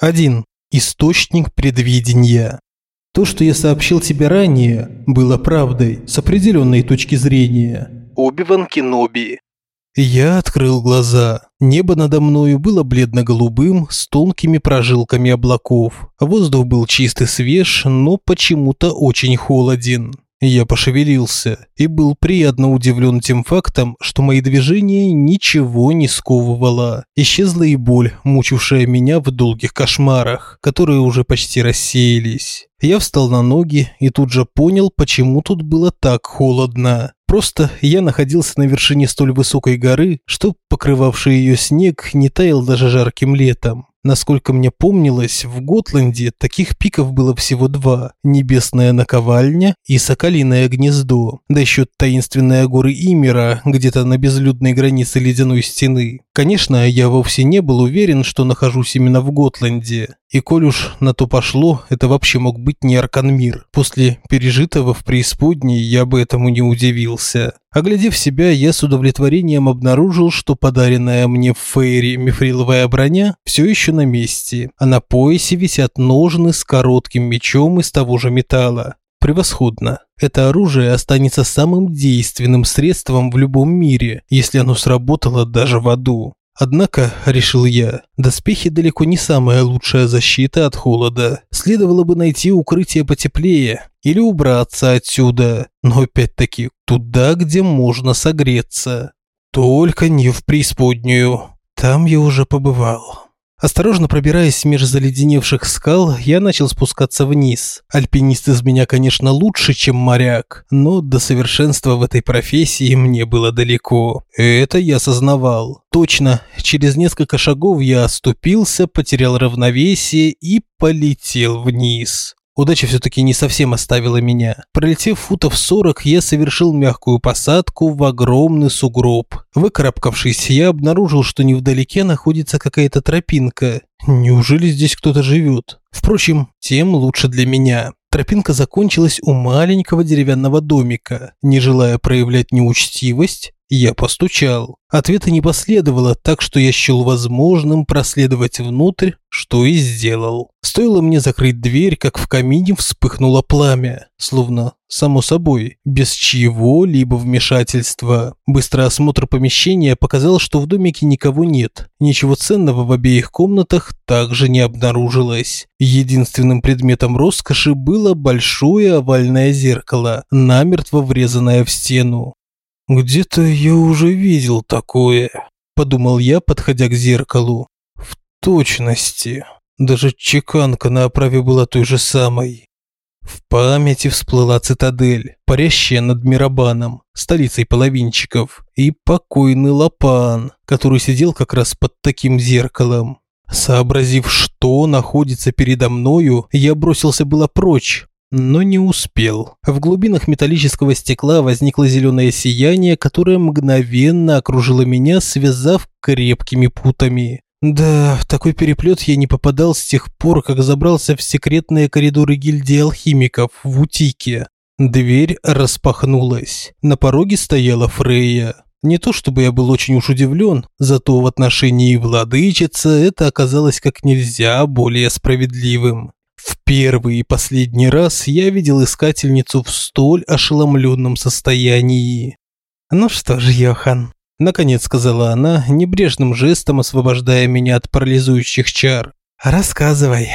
1. Источник предвидения. То, что я сообщил тебе ранее, было правдой с определенной точки зрения. Оби-Ван Кеноби. Я открыл глаза. Небо надо мною было бледно-голубым, с тонкими прожилками облаков. Воздух был чистый свеж, но почему-то очень холоден. Я пошевелился и был приятно удивлен тем фактом, что мои движения ничего не сковывало. Исчезла и боль, мучившая меня в долгих кошмарах, которые уже почти рассеялись. Я встал на ноги и тут же понял, почему тут было так холодно. Просто я находился на вершине столь высокой горы, что покрывавший ее снег не таял даже жарким летом. Насколько мне помнилось, в Готланде таких пиков было всего два – Небесная наковальня и Соколиное гнездо, да еще таинственные горы Имера где-то на безлюдной границе ледяной стены. Конечно, я вовсе не был уверен, что нахожусь именно в Готланде. И коль уж на то пошло, это вообще мог быть не Арканмир. После пережитого в преисподней я бы этому не удивился. Оглядев себя, я с удовлетворением обнаружил, что подаренная мне в Фейре мифриловая броня все еще на месте, а на поясе висят ножны с коротким мечом из того же металла. Превосходно. Это оружие останется самым действенным средством в любом мире, если оно сработало даже в аду. Однако, решил я, доспехи далеко не самая лучшая защита от холода. Следовало бы найти укрытие потеплее или убраться отсюда, но опять-таки туда, где можно согреться. Только не в преисподнюю. Там я уже побывал. Осторожно пробираясь меж заледеневших скал, я начал спускаться вниз. Альпинист из меня, конечно, лучше, чем моряк, но до совершенства в этой профессии мне было далеко. Это я осознавал. Точно, через несколько шагов я оступился, потерял равновесие и полетел вниз. Удача все-таки не совсем оставила меня. Пролетев футов 40, я совершил мягкую посадку в огромный сугроб. Выкарабкавшись, я обнаружил, что невдалеке находится какая-то тропинка. Неужели здесь кто-то живет? Впрочем, тем лучше для меня. Тропинка закончилась у маленького деревянного домика. Не желая проявлять неучтивость, я постучал. Ответа не последовало, так что я счел возможным проследовать внутрь, что и сделал. Стоило мне закрыть дверь, как в камине вспыхнуло пламя, словно само собой, без чьего-либо вмешательства. Быстрый осмотр помещения показал, что в домике никого нет. Ничего ценного в обеих комнатах также не обнаружилось. Единственным предметом роскоши было большое овальное зеркало, намертво врезанное в стену. «Где-то я уже видел такое», – подумал я, подходя к зеркалу. «В точности. Даже чеканка на оправе была той же самой». В памяти всплыла цитадель, парящая над Мирабаном, столицей половинчиков, и покойный Лапан, который сидел как раз под таким зеркалом. Сообразив, что находится передо мною, я бросился было прочь, но не успел. В глубинах металлического стекла возникло зеленое сияние, которое мгновенно окружило меня, связав крепкими путами. Да, в такой переплет я не попадал с тех пор, как забрался в секретные коридоры гильдии алхимиков в Утике. Дверь распахнулась. На пороге стояла Фрейя. Не то чтобы я был очень уж удивлен, зато в отношении владычицы это оказалось как нельзя более справедливым. В первый и последний раз я видел искательницу в столь ошеломленном состоянии. «Ну что ж, Йохан», – наконец сказала она, небрежным жестом освобождая меня от парализующих чар. «Рассказывай».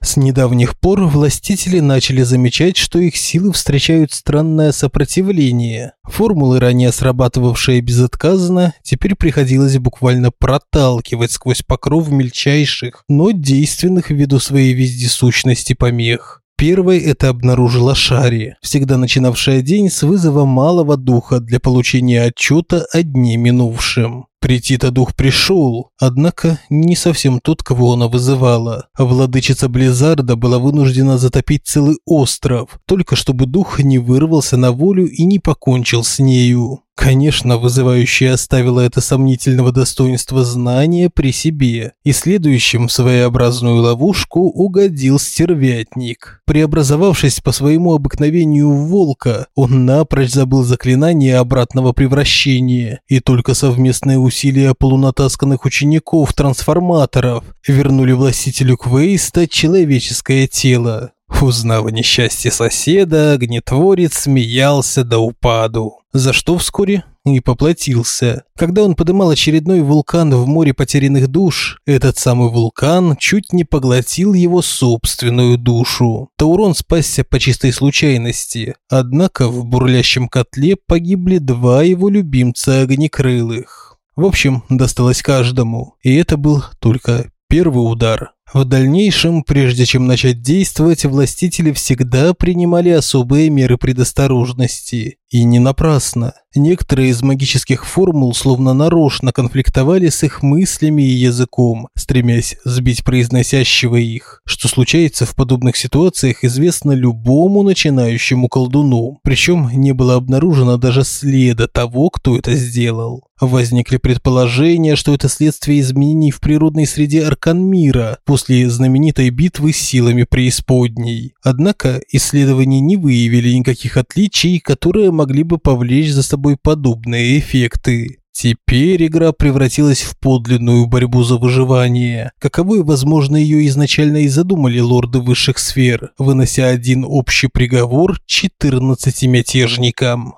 С недавних пор властители начали замечать, что их силы встречают странное сопротивление. Формулы, ранее срабатывавшие безотказно, теперь приходилось буквально проталкивать сквозь покров мельчайших, но действенных ввиду своей вездесущности помех. Первой это обнаружила Шари, всегда начинавшая день с вызова малого духа для получения отчета о дне минувшем. Прийти-то дух пришел, однако не совсем тот, кого она вызывала. Владычица Близарда была вынуждена затопить целый остров, только чтобы дух не вырвался на волю и не покончил с нею. Конечно, вызывающая оставила это сомнительного достоинства знания при себе, и следующим в своеобразную ловушку угодил стервятник. Преобразовавшись по своему обыкновению в волка, он напрочь забыл заклинание обратного превращения, и только совместные усилия полунатасканных учеников-трансформаторов вернули властителю Квейста человеческое тело. Узнав о несчастье соседа, огнетворец смеялся до упаду, за что вскоре и поплатился. Когда он подымал очередной вулкан в море потерянных душ, этот самый вулкан чуть не поглотил его собственную душу. Таурон спасся по чистой случайности, однако в бурлящем котле погибли два его любимца огнекрылых. В общем, досталось каждому, и это был только первый удар. В дальнейшем, прежде чем начать действовать, властители всегда принимали особые меры предосторожности. И не напрасно. Некоторые из магических формул словно нарочно конфликтовали с их мыслями и языком, стремясь сбить произносящего их. Что случается в подобных ситуациях, известно любому начинающему колдуну. Причем не было обнаружено даже следа того, кто это сделал. Возникли предположения, что это следствие изменений в природной среде аркан мира после знаменитой битвы с силами преисподней. Однако исследования не выявили никаких отличий, которые могли бы повлечь за собой подобные эффекты. Теперь игра превратилась в подлинную борьбу за выживание. Каковой, возможно, ее изначально и задумали лорды высших сфер, вынося один общий приговор 14 мятежникам.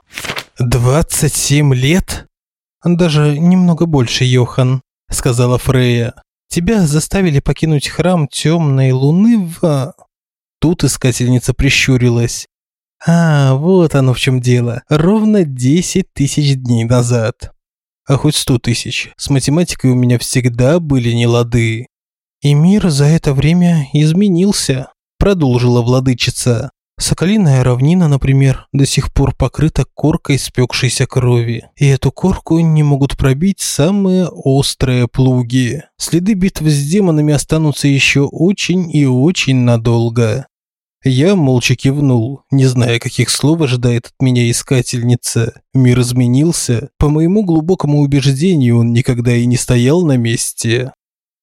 27 лет? Даже немного больше, Йохан, сказала Фрея. Тебя заставили покинуть храм темной луны в... Тут искательница прищурилась. А, вот оно в чем дело. Ровно 10 тысяч дней назад. А хоть 100 тысяч. С математикой у меня всегда были нелады. И мир за это время изменился, продолжила владычица. Соколиная равнина, например, до сих пор покрыта коркой спекшейся крови. И эту корку не могут пробить самые острые плуги. Следы битв с демонами останутся еще очень и очень надолго. Я молча кивнул, не зная, каких слов ожидает от меня искательница. Мир изменился. По моему глубокому убеждению, он никогда и не стоял на месте.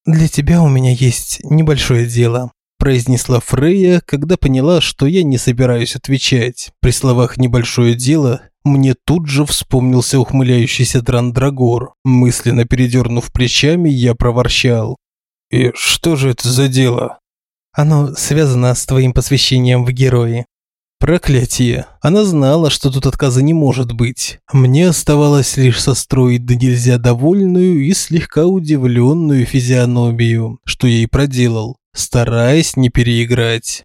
«Для тебя у меня есть небольшое дело», – произнесла Фрея, когда поняла, что я не собираюсь отвечать. При словах «небольшое дело» мне тут же вспомнился ухмыляющийся Драндрагор. Мысленно передернув плечами, я проворчал. «И что же это за дело?» Оно связано с твоим посвящением в герои. Проклятие. Она знала, что тут отказа не может быть. Мне оставалось лишь состроить да нельзя довольную и слегка удивленную физиономию, что я и проделал, стараясь не переиграть.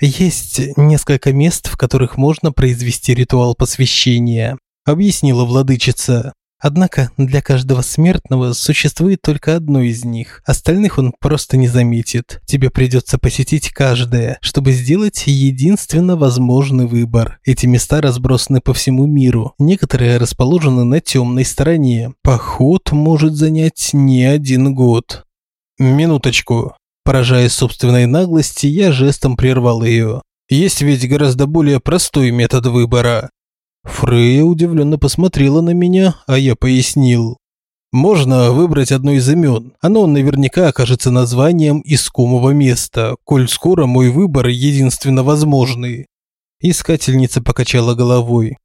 Есть несколько мест, в которых можно произвести ритуал посвящения, объяснила владычица. Однако для каждого смертного существует только одно из них. Остальных он просто не заметит. Тебе придется посетить каждое, чтобы сделать единственно возможный выбор. Эти места разбросаны по всему миру. Некоторые расположены на темной стороне. Поход может занять не один год. Минуточку. Поражаясь собственной наглости, я жестом прервал ее. Есть ведь гораздо более простой метод выбора. Фрея удивленно посмотрела на меня, а я пояснил. Можно выбрать одно из имен. Оно наверняка окажется названием искомого места, коль скоро мой выбор единственно возможный. Искательница покачала головой.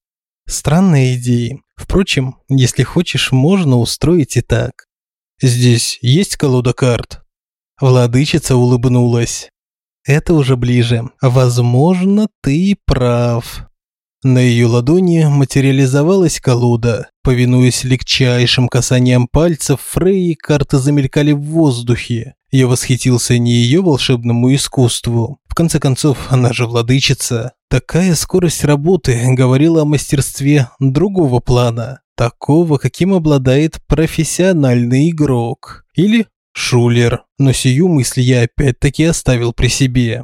Странная идея. Впрочем, если хочешь, можно устроить и так. Здесь есть колода карт. Владычица улыбнулась. Это уже ближе. Возможно, ты прав. На ее ладони материализовалась колода. Повинуясь легчайшим касаниям пальцев, Фрей карты замелькали в воздухе. Я восхитился не ее волшебному искусству. В конце концов, она же владычица. Такая скорость работы говорила о мастерстве другого плана. Такого, каким обладает профессиональный игрок. Или шулер. Но сию мысль я опять-таки оставил при себе.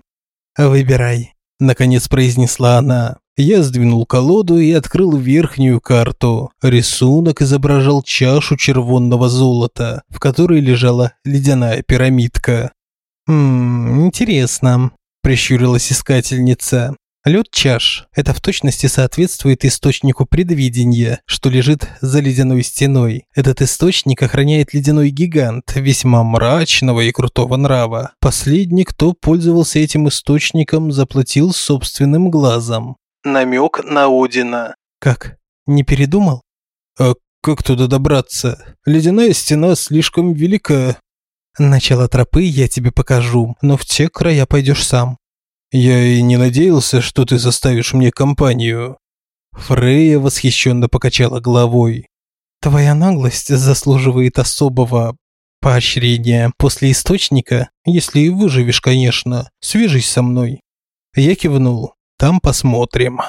«Выбирай», – наконец произнесла она. Я сдвинул колоду и открыл верхнюю карту. Рисунок изображал чашу червонного золота, в которой лежала ледяная пирамидка. «Хм, интересно», – прищурилась искательница. Лед чаш – это в точности соответствует источнику предвидения, что лежит за ледяной стеной. Этот источник охраняет ледяной гигант, весьма мрачного и крутого нрава. Последний, кто пользовался этим источником, заплатил собственным глазом. Намек на Одина. Как? Не передумал? А как туда добраться? Ледяная стена слишком велика. Начало тропы я тебе покажу, но в те края пойдешь сам. Я и не надеялся, что ты составишь мне компанию. Фрейя восхищенно покачала головой. Твоя наглость заслуживает особого поощрения. После источника, если выживешь, конечно, свяжись со мной. Я кивнул. Там посмотрим.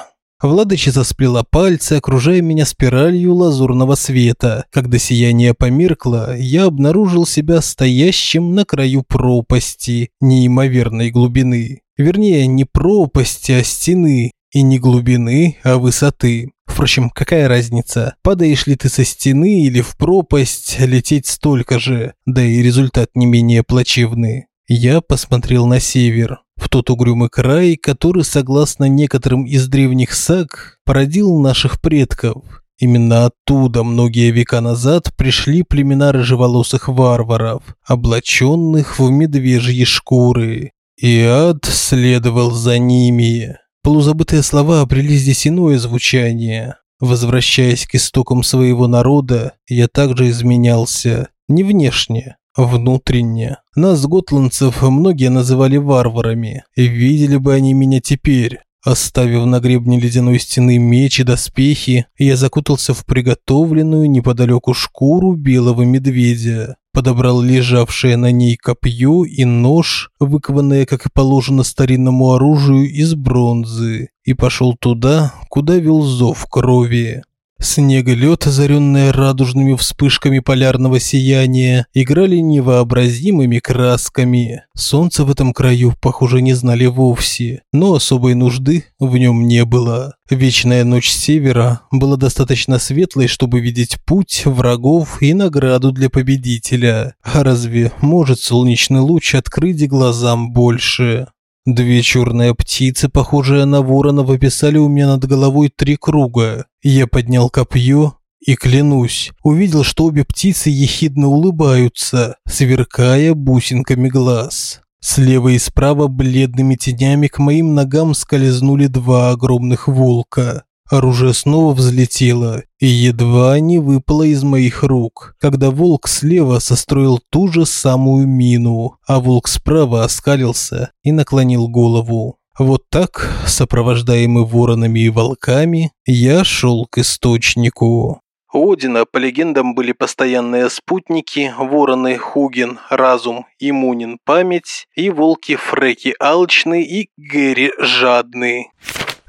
Владычица сплела пальцы, окружая меня спиралью лазурного света. Когда сияние померкло, я обнаружил себя стоящим на краю пропасти неимоверной глубины. Вернее, не пропасти, а стены. И не глубины, а высоты. Впрочем, какая разница, падаешь ли ты со стены или в пропасть, лететь столько же, да и результат не менее плачевный. Я посмотрел на север, в тот угрюмый край, который, согласно некоторым из древних саг, породил наших предков. Именно оттуда многие века назад пришли племена рыжеволосых варваров, облаченных в медвежьи шкуры. И ад следовал за ними. Полузабытые слова обрели здесь иное звучание. Возвращаясь к истокам своего народа, я также изменялся. Не внешне, внутренне. Нас, готландцев, многие называли варварами. И видели бы они меня теперь. Оставив на гребне ледяной стены меч и доспехи, я закутался в приготовленную неподалеку шкуру белого медведя подобрал лежавшее на ней копье и нож, выкованное, как и положено старинному оружию, из бронзы, и пошел туда, куда вел зов крови. Снег и лед, озаренные радужными вспышками полярного сияния, играли невообразимыми красками. Солнца в этом краю, похоже, не знали вовсе, но особой нужды в нем не было. Вечная ночь севера была достаточно светлой, чтобы видеть путь врагов и награду для победителя. А разве может солнечный луч открыть глазам больше? Две черные птицы, похожие на ворона, выписали у меня над головой три круга. Я поднял копье и, клянусь, увидел, что обе птицы ехидно улыбаются, сверкая бусинками глаз. Слева и справа бледными тенями к моим ногам скользнули два огромных волка. Оружие снова взлетело и едва не выпало из моих рук, когда волк слева состроил ту же самую мину, а волк справа оскалился и наклонил голову. Вот так, сопровождаемый воронами и волками, я шел к источнику. У Одина, по легендам, были постоянные спутники, вороны Хугин, Разум, Имунин, Память и волки Фреки Алчный и Гэри Жадный.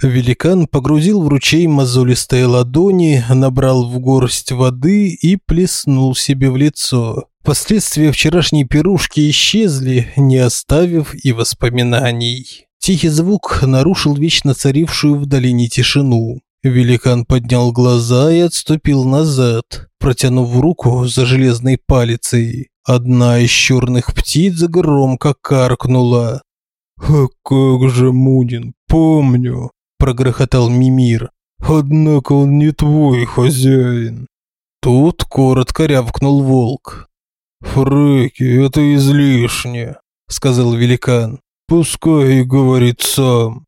Великан погрузил в ручей мозолистые ладони, набрал в горсть воды и плеснул себе в лицо. Последствия вчерашней пирушки исчезли, не оставив и воспоминаний. Тихий звук нарушил вечно царившую в долине тишину. Великан поднял глаза и отступил назад, протянув руку за железной палицей. Одна из черных птиц громко каркнула. «А как же, Мунин, помню!» Прогрохотал Мимир. Однако он не твой хозяин. Тут коротко рявкнул волк. Фреки, это излишне, сказал великан. Пускай говорит сам.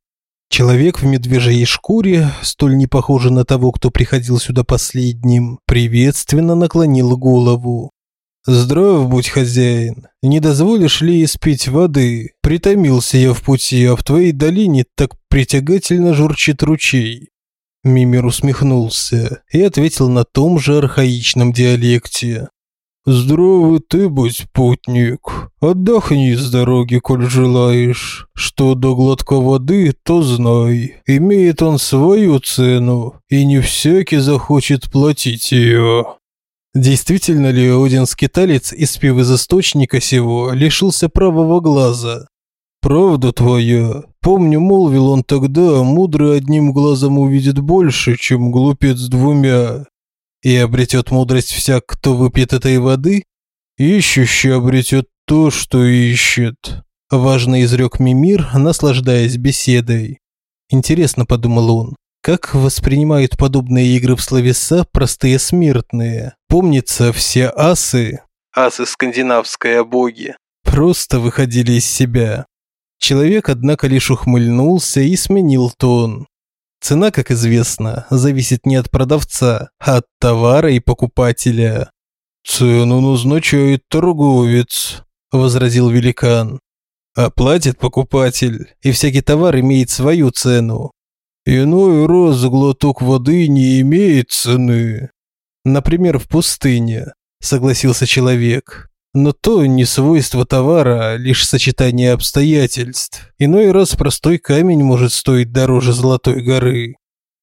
Человек в медвежьей шкуре, столь не похожий на того, кто приходил сюда последним, приветственно наклонил голову. «Здрав будь, хозяин. Не дозволишь ли испить воды? Притомился я в пути, а в твоей долине так притягательно журчит ручей». Мимир усмехнулся и ответил на том же архаичном диалекте. «Здравый ты будь, путник. Отдохни с дороги, коль желаешь. Что до глотка воды, то знай. Имеет он свою цену, и не всякий захочет платить ее». Действительно ли один скиталец, испив из источника сего, лишился правого глаза? Правда твоя. Помню, молвил он тогда, мудрый одним глазом увидит больше, чем глупец двумя. И обретет мудрость всяк, кто выпьет этой воды? Ищущий обретет то, что ищет. Важно изрек Мимир, наслаждаясь беседой. Интересно, подумал он, как воспринимают подобные игры в словеса простые смертные? Помнится, все асы, асы скандинавские боги, просто выходили из себя. Человек, однако, лишь ухмыльнулся и сменил тон. Цена, как известно, зависит не от продавца, а от товара и покупателя. «Цену назначает торговец», – возразил великан. «А платит покупатель, и всякий товар имеет свою цену. Иной раз глоток воды не имеет цены. Например, в пустыне, согласился человек. Но то не свойство товара, а лишь сочетание обстоятельств. Иной раз простой камень может стоить дороже золотой горы.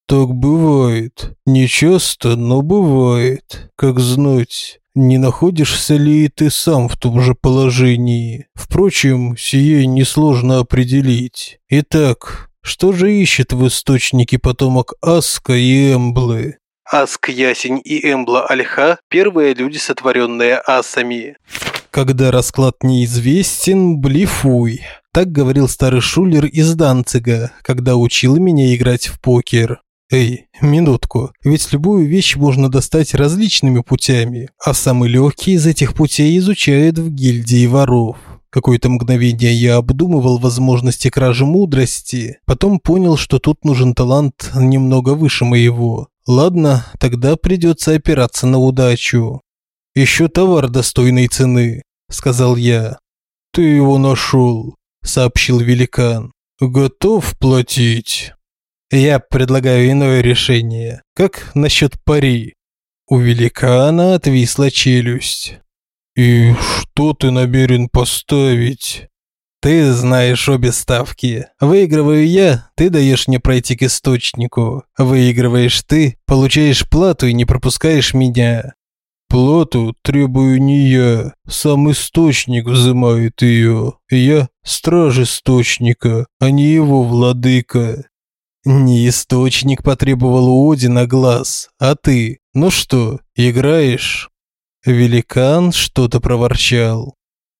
Так бывает. Не часто, но бывает. Как знать, не находишься ли ты сам в том же положении? Впрочем, сие несложно определить. Итак, что же ищет в источнике потомок Аска и Эмблы? Аск, Ясень и Эмбла Альха – первые люди, сотворенные асами. Когда расклад неизвестен, блефуй. Так говорил старый шулер из Данцига, когда учил меня играть в покер. Эй, минутку, ведь любую вещь можно достать различными путями, а самый легкий из этих путей изучают в гильдии воров. Какое-то мгновение я обдумывал возможности кражи мудрости, потом понял, что тут нужен талант немного выше моего. Ладно, тогда придется опираться на удачу. Еще товар достойной цены, сказал я. Ты его нашел, сообщил великан. Готов платить? Я предлагаю иное решение. Как насчет пари? У великана отвисла челюсть. «И что ты намерен поставить?» «Ты знаешь обе ставки. Выигрываю я, ты даешь мне пройти к источнику. Выигрываешь ты, получаешь плату и не пропускаешь меня». «Плату требую не я, сам источник взимает ее. Я страж источника, а не его владыка». «Не источник потребовал у Одина глаз, а ты. Ну что, играешь?» Великан что-то проворчал.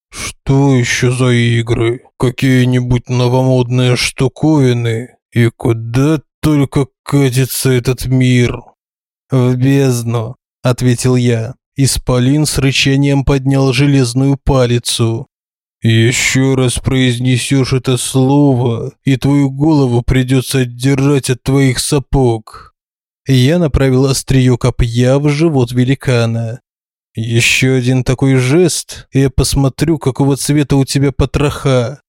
«Что еще за игры? Какие-нибудь новомодные штуковины? И куда только катится этот мир?» «В бездну», — ответил я. Исполин с рычанием поднял железную палицу. «Еще раз произнесешь это слово, и твою голову придется отдержать от твоих сапог». Я направил острие копья в живот великана. Еще один такой жест, и я посмотрю, какого цвета у тебя потроха.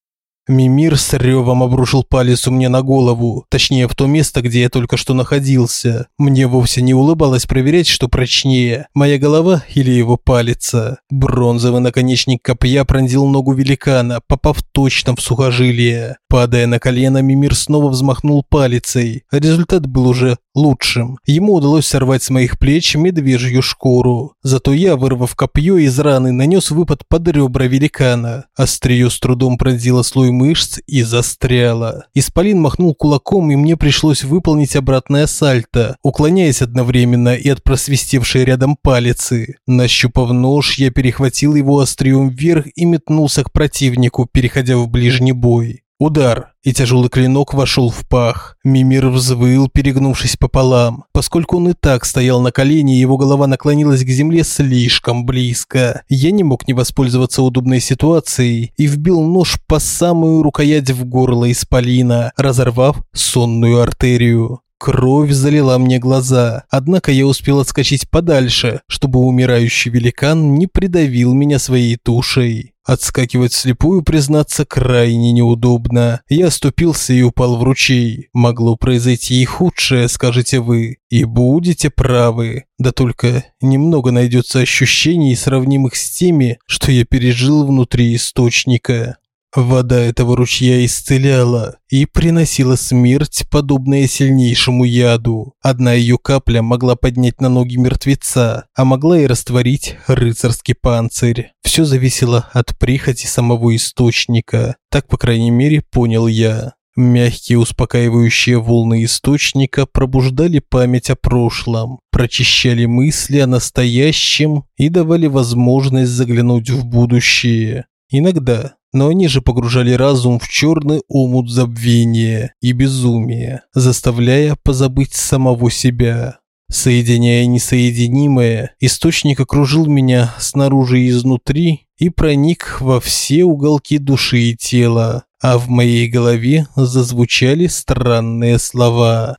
Мимир с ревом обрушил палец у меня на голову, точнее в то место, где я только что находился. Мне вовсе не улыбалось проверять, что прочнее, моя голова или его палец. Бронзовый наконечник копья пронзил ногу великана, попав точно в сухожилие. Падая на колено, Мимир снова взмахнул палицей. Результат был уже лучшим. Ему удалось сорвать с моих плеч медвежью шкуру. Зато я, вырвав копье из раны, нанес выпад под ребра великана. Острие с трудом пронзило слой мышц и застряло. Исполин махнул кулаком, и мне пришлось выполнить обратное сальто, уклоняясь одновременно и от просвистевшей рядом палицы. Нащупав нож, я перехватил его острием вверх и метнулся к противнику, переходя в ближний бой. Удар, и тяжелый клинок вошел в пах. Мимир взвыл, перегнувшись пополам. Поскольку он и так стоял на колене, его голова наклонилась к земле слишком близко. Я не мог не воспользоваться удобной ситуацией и вбил нож по самую рукоять в горло исполина, разорвав сонную артерию. Кровь залила мне глаза, однако я успел отскочить подальше, чтобы умирающий великан не придавил меня своей тушей. Отскакивать слепую, признаться, крайне неудобно. Я оступился и упал в ручей. Могло произойти и худшее, скажете вы. И будете правы. Да только немного найдется ощущений, сравнимых с теми, что я пережил внутри источника. Вода этого ручья исцеляла и приносила смерть, подобная сильнейшему яду. Одна ее капля могла поднять на ноги мертвеца, а могла и растворить рыцарский панцирь. Все зависело от прихоти самого источника. Так, по крайней мере, понял я. Мягкие успокаивающие волны источника пробуждали память о прошлом, прочищали мысли о настоящем и давали возможность заглянуть в будущее. Иногда. Но они же погружали разум в черный омут забвения и безумия, заставляя позабыть самого себя. Соединяя несоединимое, источник окружил меня снаружи и изнутри и проник во все уголки души и тела, а в моей голове зазвучали странные слова.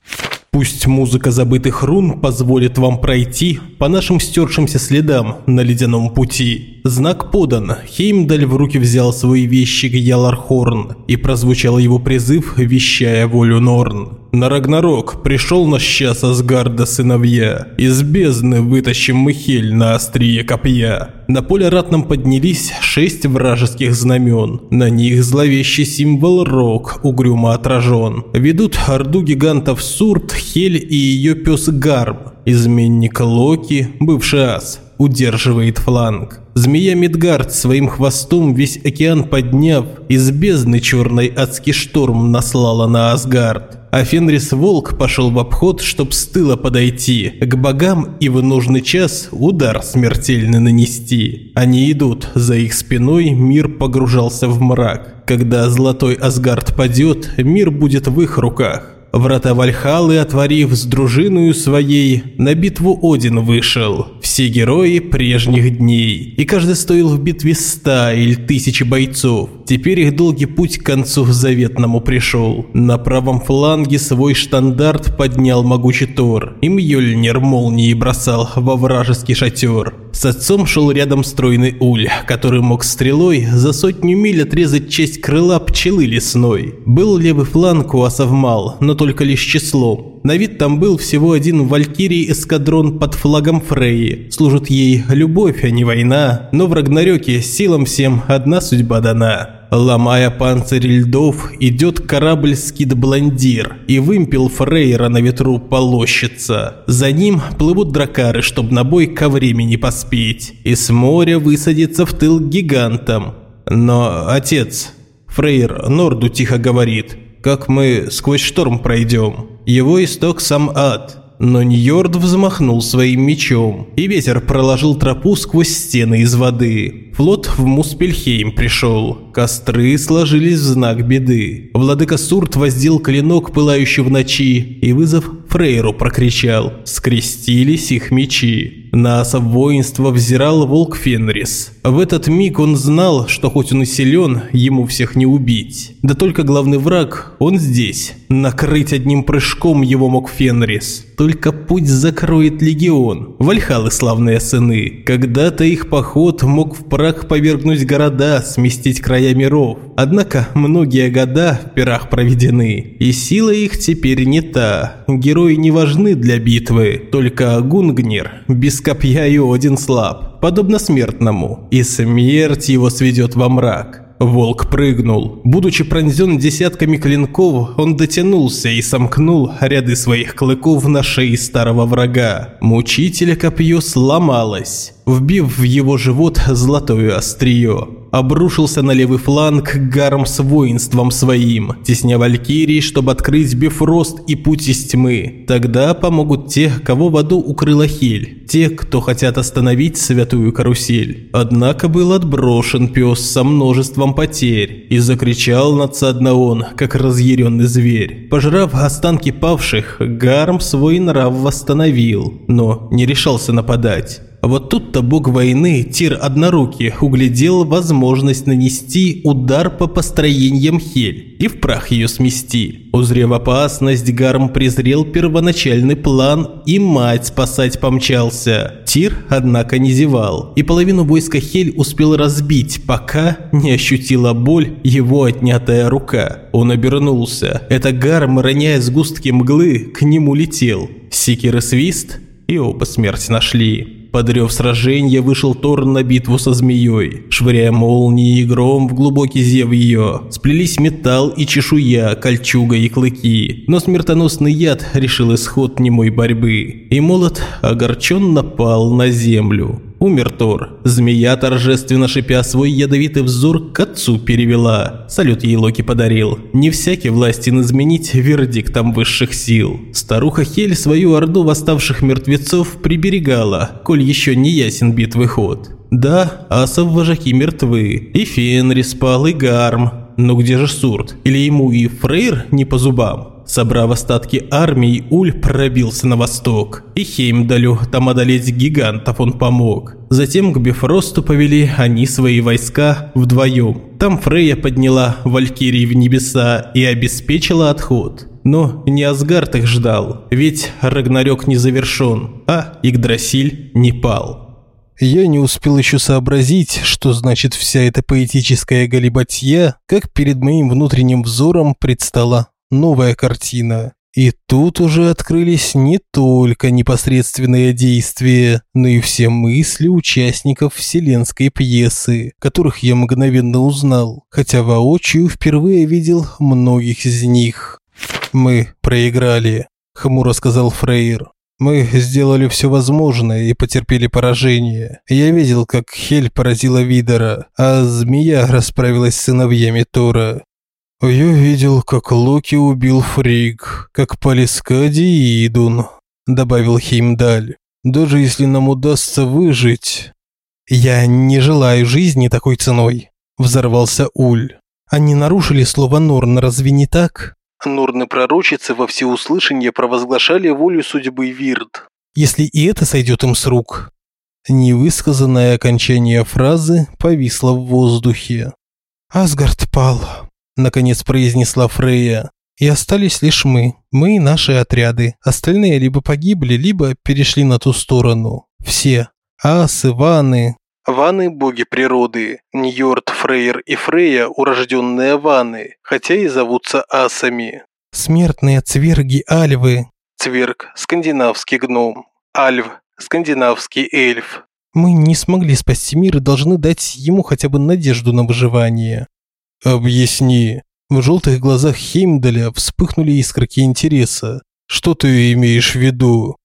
Пусть музыка забытых рун позволит вам пройти по нашим стершимся следам на ледяном пути. Знак подан. Хеймдаль в руки взял свои вещи Гьялархорн, и прозвучал его призыв, вещая волю Норн. На Рагнарок пришел наш час Асгарда сыновья. Из бездны вытащим мы Хель на острие копья. На поле ратном поднялись шесть вражеских знамен. На них зловещий символ Рок угрюмо отражен. Ведут орду гигантов Сурт, Хель и ее пес Гарм. Изменник Локи, бывший ас, удерживает фланг. Змея Мидгард своим хвостом весь океан подняв, из бездны черной адский шторм наслала на Асгард. А Фенрис Волк пошел в обход, чтоб с тыла подойти к богам и в нужный час удар смертельный нанести. Они идут, за их спиной мир погружался в мрак. Когда золотой Асгард падет, мир будет в их руках. Врата Вальхалы отворив с дружиною своей, на битву Один вышел. Все герои прежних дней, и каждый стоил в битве ста или тысячи бойцов. Теперь их долгий путь к концу заветному пришел. На правом фланге свой штандарт поднял могучий Тор, и Мьёльнир молнии бросал во вражеский шатер. С отцом шел рядом стройный уль, который мог стрелой за сотню миль отрезать часть крыла пчелы лесной. Был левый фланг у асов мал, но только лишь числом. На вид там был всего один валькирий эскадрон под флагом Фрейи. Служит ей любовь, а не война. Но в Рагнарёке силам всем одна судьба дана. Ломая панцирь льдов, идет корабль скид-блондир, и вымпел Фрейра на ветру полощется. За ним плывут дракары, чтоб на бой ко времени поспеть, и с моря высадиться в тыл гигантам. Но, отец, Фрейр Норду тихо говорит, как мы сквозь шторм пройдем. Его исток сам ад, но Ньорд взмахнул своим мечом, и ветер проложил тропу сквозь стены из воды. Флот в Муспельхейм пришел. Костры сложились в знак беды. Владыка Сурт воздел клинок, пылающий в ночи, и, вызов Фрейру, прокричал «Скрестились их мечи». На воинство взирал волк Фенрис. В этот миг он знал, что хоть он и силен, ему всех не убить. Да только главный враг, он здесь. Накрыть одним прыжком его мог Фенрис. Только путь закроет легион. Вальхалы славные сыны. Когда-то их поход мог в прах повергнуть города, сместить края миров. Однако многие года в пирах проведены, и сила их теперь не та. Герои не важны для битвы, только Гунгнир без копья и Один слаб, подобно смертному, и смерть его сведет во мрак. Волк прыгнул. Будучи пронзен десятками клинков, он дотянулся и сомкнул ряды своих клыков на шее старого врага. Мучителя копье сломалось, вбив в его живот золотое острие обрушился на левый фланг Гарм с воинством своим, тесня Валькирий, чтобы открыть Бифрост и путь из тьмы. Тогда помогут те, кого в аду укрыла Хель, те, кто хотят остановить святую карусель. Однако был отброшен пес со множеством потерь и закричал надсадно он, как разъяренный зверь. Пожрав останки павших, Гарм свой нрав восстановил, но не решался нападать. Вот тут-то бог войны, Тир Однорукий, углядел возможность нанести удар по построениям Хель и в прах ее смести. Узрев опасность, Гарм презрел первоначальный план и мать спасать помчался. Тир, однако, не зевал, и половину войска Хель успел разбить, пока не ощутила боль его отнятая рука. Он обернулся. Это Гарм, роняя сгустки мглы, к нему летел. Секир и свист, и оба смерть нашли. Под рев сражения вышел Тор на битву со змеей, швыряя молнии и гром в глубокий зев ее. Сплелись металл и чешуя, кольчуга и клыки. Но смертоносный яд решил исход немой борьбы. И молот огорченно пал на землю. Умер Тор. Змея, торжественно шипя свой ядовитый взор, к отцу перевела. Салют ей Локи подарил. Не всякий властен изменить вердиктом высших сил. Старуха Хель свою орду восставших мертвецов приберегала, коль еще не ясен битвы ход. Да, асов вожаки мертвы. И Фенрис спал, и Гарм. Но где же Сурт? Или ему и Фрейр не по зубам? Собрав остатки армии, Уль пробился на восток. И Хеймдалю там одолеть гигантов он помог. Затем к Бифросту повели они свои войска вдвоем. Там Фрейя подняла Валькирий в небеса и обеспечила отход. Но не Асгард их ждал, ведь Рагнарёк не завершен, а Игдрасиль не пал. Я не успел еще сообразить, что значит вся эта поэтическая галибатья, как перед моим внутренним взором предстала новая картина. И тут уже открылись не только непосредственные действия, но и все мысли участников вселенской пьесы, которых я мгновенно узнал, хотя воочию впервые видел многих из них. «Мы проиграли», – хмуро сказал Фрейер. «Мы сделали все возможное и потерпели поражение. Я видел, как Хель поразила Видора, а змея расправилась с сыновьями Тора. «Я видел, как Локи убил Фриг, как Полискади и Идун», – добавил Хеймдаль. «Даже если нам удастся выжить...» «Я не желаю жизни такой ценой», – взорвался Уль. «Они нарушили слово Норн, разве не так?» Норны пророчицы во всеуслышание провозглашали волю судьбы Вирд. «Если и это сойдет им с рук...» Невысказанное окончание фразы повисло в воздухе. «Асгард пал», наконец произнесла Фрейя. И остались лишь мы, мы и наши отряды. Остальные либо погибли, либо перешли на ту сторону. Все. Асы, ваны. Ваны – боги природы. Ньорд, Фрейер и Фрейя – урожденные ваны, хотя и зовутся асами. Смертные цверги альвы. Цверг – скандинавский гном. Альв – скандинавский эльф. Мы не смогли спасти мир и должны дать ему хотя бы надежду на выживание. «Объясни». В желтых глазах Хеймдаля вспыхнули искорки интереса. «Что ты имеешь в виду?»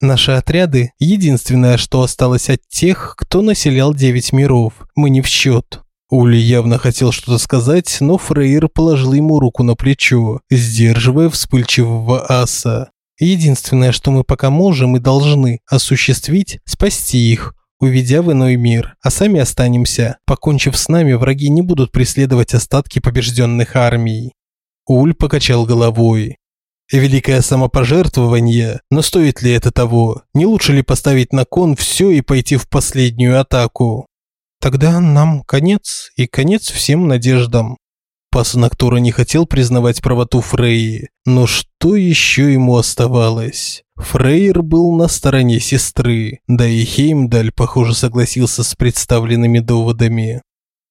Наши отряды – единственное, что осталось от тех, кто населял девять миров. Мы не в счет. Ули явно хотел что-то сказать, но Фрейер положил ему руку на плечо, сдерживая вспыльчивого аса. Единственное, что мы пока можем и должны осуществить – спасти их, уведя в иной мир, а сами останемся. Покончив с нами, враги не будут преследовать остатки побежденных армий. Уль покачал головой. Великое самопожертвование, но стоит ли это того? Не лучше ли поставить на кон все и пойти в последнюю атаку? Тогда нам конец и конец всем надеждам. Пасынок Тора не хотел признавать правоту Фрейи, но что еще ему оставалось? Фрейер был на стороне сестры, да и Хеймдаль, похоже, согласился с представленными доводами.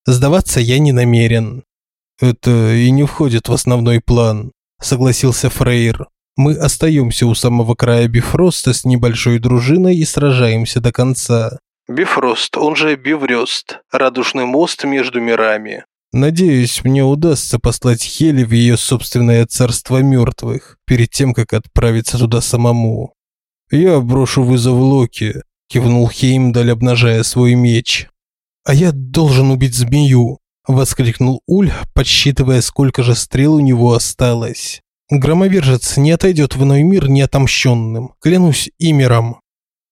Сдаваться я не намерен. Это и не входит в основной план, согласился Фрейер. Мы остаемся у самого края Бифроста с небольшой дружиной и сражаемся до конца. Бифрост, он же Биврёст, радужный мост между мирами. Надеюсь, мне удастся послать Хели в ее собственное царство мертвых, перед тем, как отправиться туда самому. Я брошу вызов Локи, кивнул Хеймдаль, обнажая свой меч. А я должен убить змею, воскликнул Уль, подсчитывая, сколько же стрел у него осталось. Громовержец не отойдет в иной мир неотомщенным, клянусь имером.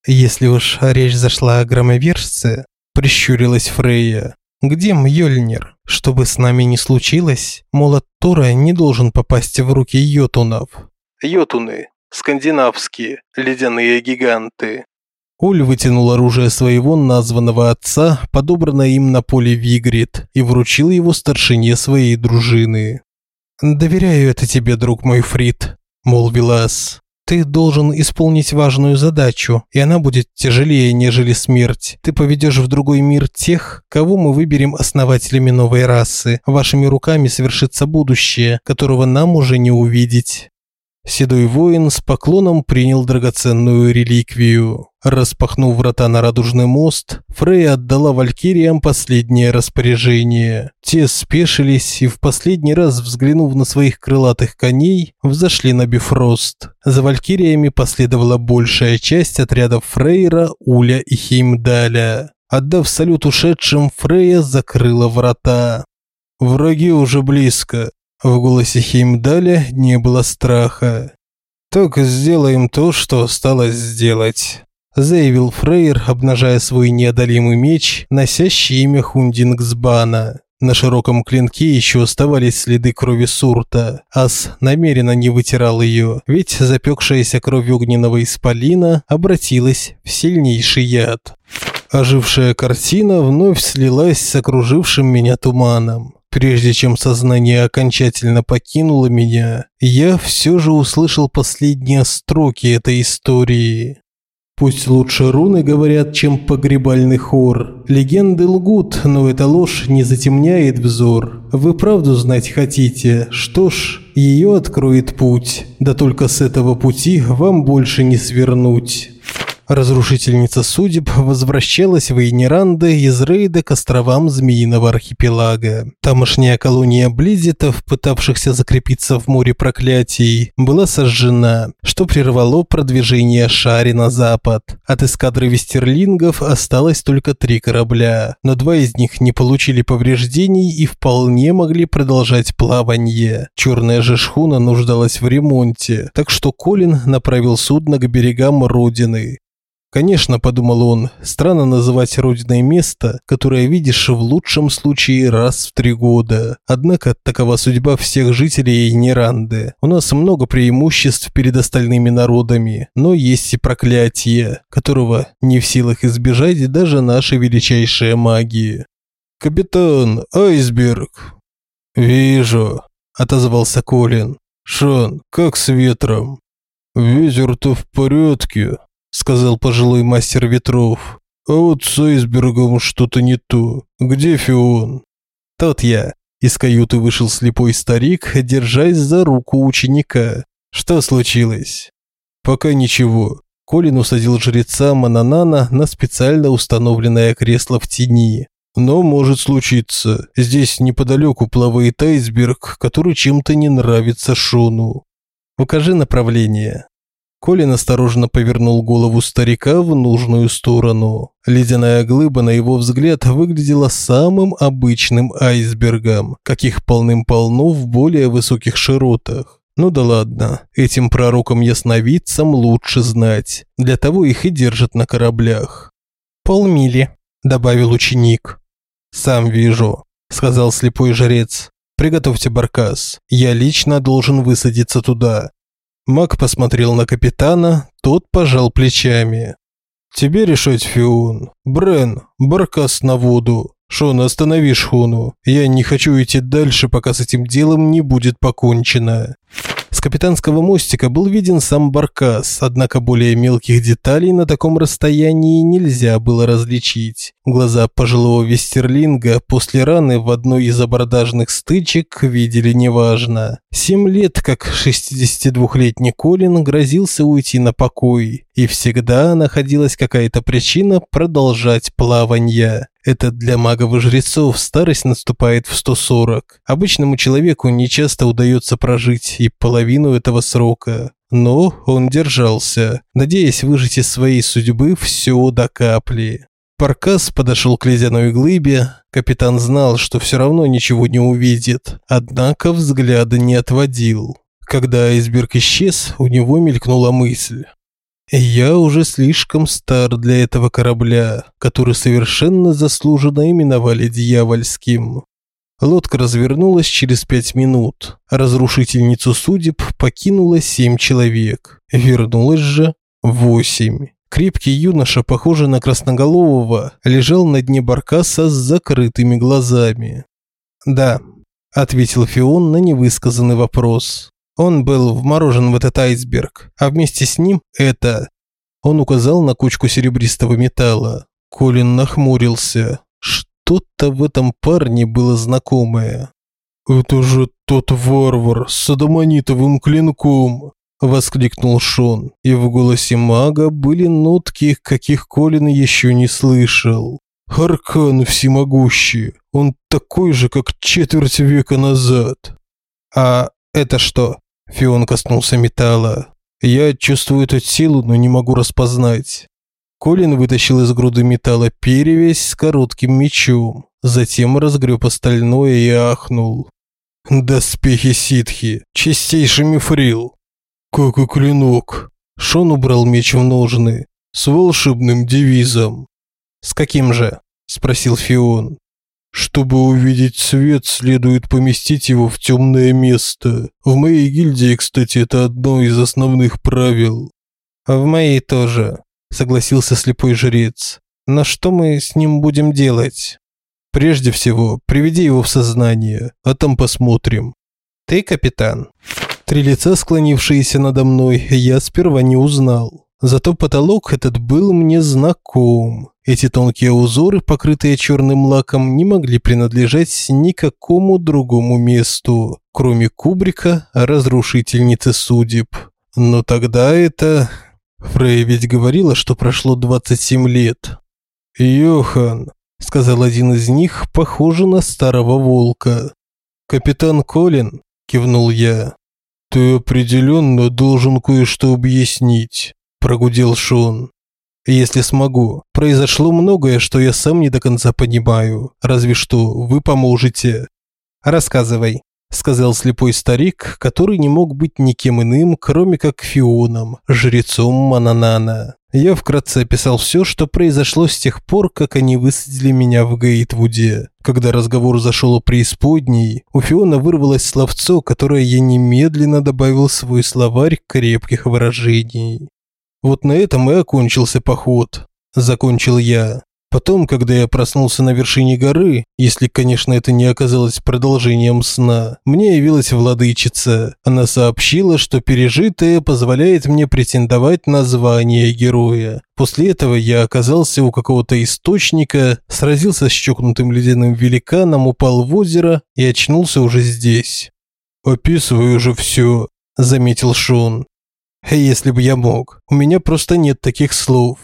Если уж речь зашла о громовержце, прищурилась Фрейя, где Мьёльнир? Что бы с нами ни случилось, молот Тора не должен попасть в руки йотунов. Йотуны. Скандинавские. Ледяные гиганты. Уль вытянул оружие своего названного отца, подобранное им на поле Вигрид, и вручил его старшине своей дружины. «Доверяю это тебе, друг мой Фрид», – молвил Ас. Ты должен исполнить важную задачу, и она будет тяжелее, нежели смерть. Ты поведешь в другой мир тех, кого мы выберем основателями новой расы. Вашими руками совершится будущее, которого нам уже не увидеть. Седой воин с поклоном принял драгоценную реликвию. Распахнув врата на Радужный мост, Фрейя отдала валькириям последнее распоряжение. Те спешились и в последний раз, взглянув на своих крылатых коней, взошли на Бифрост. За валькириями последовала большая часть отрядов Фрейра, Уля и Хеймдаля. Отдав салют ушедшим, Фрейя закрыла врата. «Враги уже близко», в голосе Хеймдаля не было страха. «Так сделаем то, что осталось сделать», – заявил Фрейр, обнажая свой неодолимый меч, носящий имя Хундингсбана. На широком клинке еще оставались следы крови Сурта. Ас намеренно не вытирал ее, ведь запекшаяся кровь огненного исполина обратилась в сильнейший яд. Ожившая картина вновь слилась с окружившим меня туманом. Прежде чем сознание окончательно покинуло меня, я все же услышал последние строки этой истории. Пусть лучше руны говорят, чем погребальный хор. Легенды лгут, но эта ложь не затемняет взор. Вы правду знать хотите? Что ж, ее откроет путь. Да только с этого пути вам больше не свернуть. Разрушительница судеб возвращалась в Эйнеранда из рейда к островам Змеиного архипелага. Тамошняя колония близитов, пытавшихся закрепиться в море проклятий, была сожжена, что прервало продвижение Шари на запад. От эскадры вестерлингов осталось только три корабля, но два из них не получили повреждений и вполне могли продолжать плавание. Черная же шхуна нуждалась в ремонте, так что Колин направил судно к берегам Родины. Конечно, подумал он, странно называть родиной место, которое видишь в лучшем случае раз в три года. Однако такова судьба всех жителей Неранды. У нас много преимуществ перед остальными народами, но есть и проклятие, которого не в силах избежать даже наши величайшие маги. «Капитан, айсберг!» «Вижу», – отозвался Колин. «Шон, как с ветром?» «Ветер-то в порядке», сказал пожилой мастер ветров. А вот с айсбергом что-то не то. Где Фион? Тот я. Из каюты вышел слепой старик, держась за руку ученика. Что случилось? Пока ничего. Колин усадил жреца Мананана на специально установленное кресло в тени. Но может случиться. Здесь неподалеку плавает айсберг, который чем-то не нравится Шону. Укажи направление. Колин осторожно повернул голову старика в нужную сторону. Ледяная глыба, на его взгляд, выглядела самым обычным айсбергом, каких полным-полно в более высоких широтах. Ну да ладно, этим пророкам-ясновидцам лучше знать. Для того их и держат на кораблях. «Полмили», – добавил ученик. «Сам вижу», – сказал слепой жрец. «Приготовьте баркас. Я лично должен высадиться туда. Мак посмотрел на капитана, тот пожал плечами. «Тебе решать, Фион. Брен, баркас на воду. Шон, останови шхуну. Я не хочу идти дальше, пока с этим делом не будет покончено». С капитанского мостика был виден сам баркас, однако более мелких деталей на таком расстоянии нельзя было различить. Глаза пожилого вестерлинга после раны в одной из абордажных стычек видели неважно. Семь лет, как 62-летний Колин, грозился уйти на покой, и всегда находилась какая-то причина продолжать плавание. Это для магов и жрецов старость наступает в 140. Обычному человеку нечасто удается прожить и половину этого срока. Но он держался, надеясь выжить из своей судьбы все до капли. Паркас подошел к ледяной глыбе. Капитан знал, что все равно ничего не увидит, однако взгляда не отводил. Когда айсберг исчез, у него мелькнула мысль. «Я уже слишком стар для этого корабля, который совершенно заслуженно именовали дьявольским». Лодка развернулась через пять минут. Разрушительницу судеб покинуло семь человек. Вернулось же восемь. Крепкий юноша, похожий на красноголового, лежал на дне баркаса с закрытыми глазами. «Да», – ответил Фион на невысказанный вопрос. Он был вморожен в этот айсберг, а вместе с ним это. Он указал на кучку серебристого металла. Колин нахмурился. Что-то в этом парне было знакомое. «Это же тот варвар с адамонитовым клинком», воскликнул Шон, и в голосе мага были нотки, каких Колин еще не слышал. Аркан всемогущий, он такой же, как четверть века назад. А это что? Фион коснулся металла. Я чувствую эту силу, но не могу распознать. Колин вытащил из груды металла перевязь с коротким мечом, затем разгреб остальное и ахнул. Доспехи ситхи, чистейший мифрил. Как и клинок. Шон убрал меч в ножны с волшебным девизом. С каким же? спросил Фион. Чтобы увидеть свет, следует поместить его в темное место. В моей гильдии, кстати, это одно из основных правил. А в моей тоже, согласился слепой жрец. Но что мы с ним будем делать? Прежде всего, приведи его в сознание, а там посмотрим. Ты капитан. Три лица, склонившиеся надо мной, я сперва не узнал. Зато потолок этот был мне знаком. Эти тонкие узоры, покрытые черным лаком, не могли принадлежать никакому другому месту, кроме кубрика разрушительницы судеб. Но тогда это... Фрей ведь говорила, что прошло 27 лет. «Йохан, сказал один из них, похоже на старого волка. Капитан Колин, кивнул я. Ты определенно должен кое-что объяснить, прогудел Шон. Если смогу. Произошло многое, что я сам не до конца понимаю. Разве что вы поможете. Рассказывай сказал слепой старик, который не мог быть никем иным, кроме как Фионом, жрецом Мананана. Я вкратце описал все, что произошло с тех пор, как они высадили меня в Гейтвуде. Когда разговор зашел о преисподней, у Фиона вырвалось словцо, которое я немедленно добавил в свой словарь крепких выражений. Вот на этом и окончился поход. Закончил я. Потом, когда я проснулся на вершине горы, если, конечно, это не оказалось продолжением сна, мне явилась владычица. Она сообщила, что пережитое позволяет мне претендовать на звание героя. После этого я оказался у какого-то источника, сразился с чокнутым ледяным великаном, упал в озеро и очнулся уже здесь. «Описываю уже все», – заметил Шон. «Если бы я мог. У меня просто нет таких слов.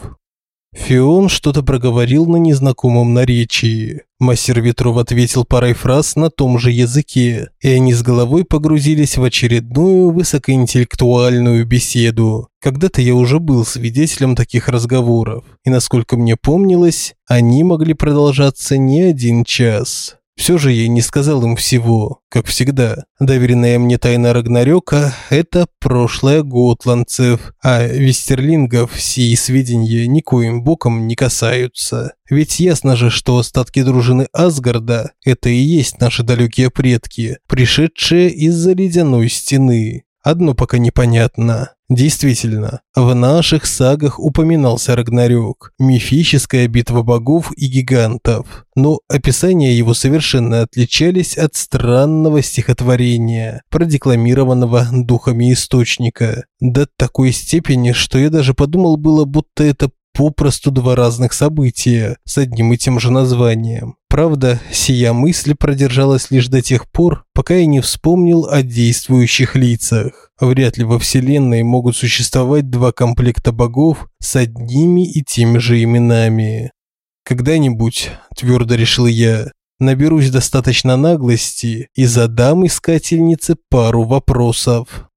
Фион что-то проговорил на незнакомом наречии. Мастер Ветров ответил парой фраз на том же языке, и они с головой погрузились в очередную высокоинтеллектуальную беседу. Когда-то я уже был свидетелем таких разговоров, и насколько мне помнилось, они могли продолжаться не один час. Все же я не сказал им всего, как всегда. Доверенная мне тайна Рагнарёка – это прошлое готландцев, а вестерлингов сии сведения никоим боком не касаются. Ведь ясно же, что остатки дружины Асгарда – это и есть наши далекие предки, пришедшие из-за ледяной стены. Одно пока непонятно. Действительно, в наших сагах упоминался Рагнарёк, мифическая битва богов и гигантов, но описания его совершенно отличались от странного стихотворения, продекламированного духами источника, до такой степени, что я даже подумал было, будто это попросту два разных события с одним и тем же названием. Правда, сия мысль продержалась лишь до тех пор, пока я не вспомнил о действующих лицах. Вряд ли во Вселенной могут существовать два комплекта богов с одними и теми же именами. Когда-нибудь, твердо решил я, наберусь достаточно наглости и задам искательнице пару вопросов.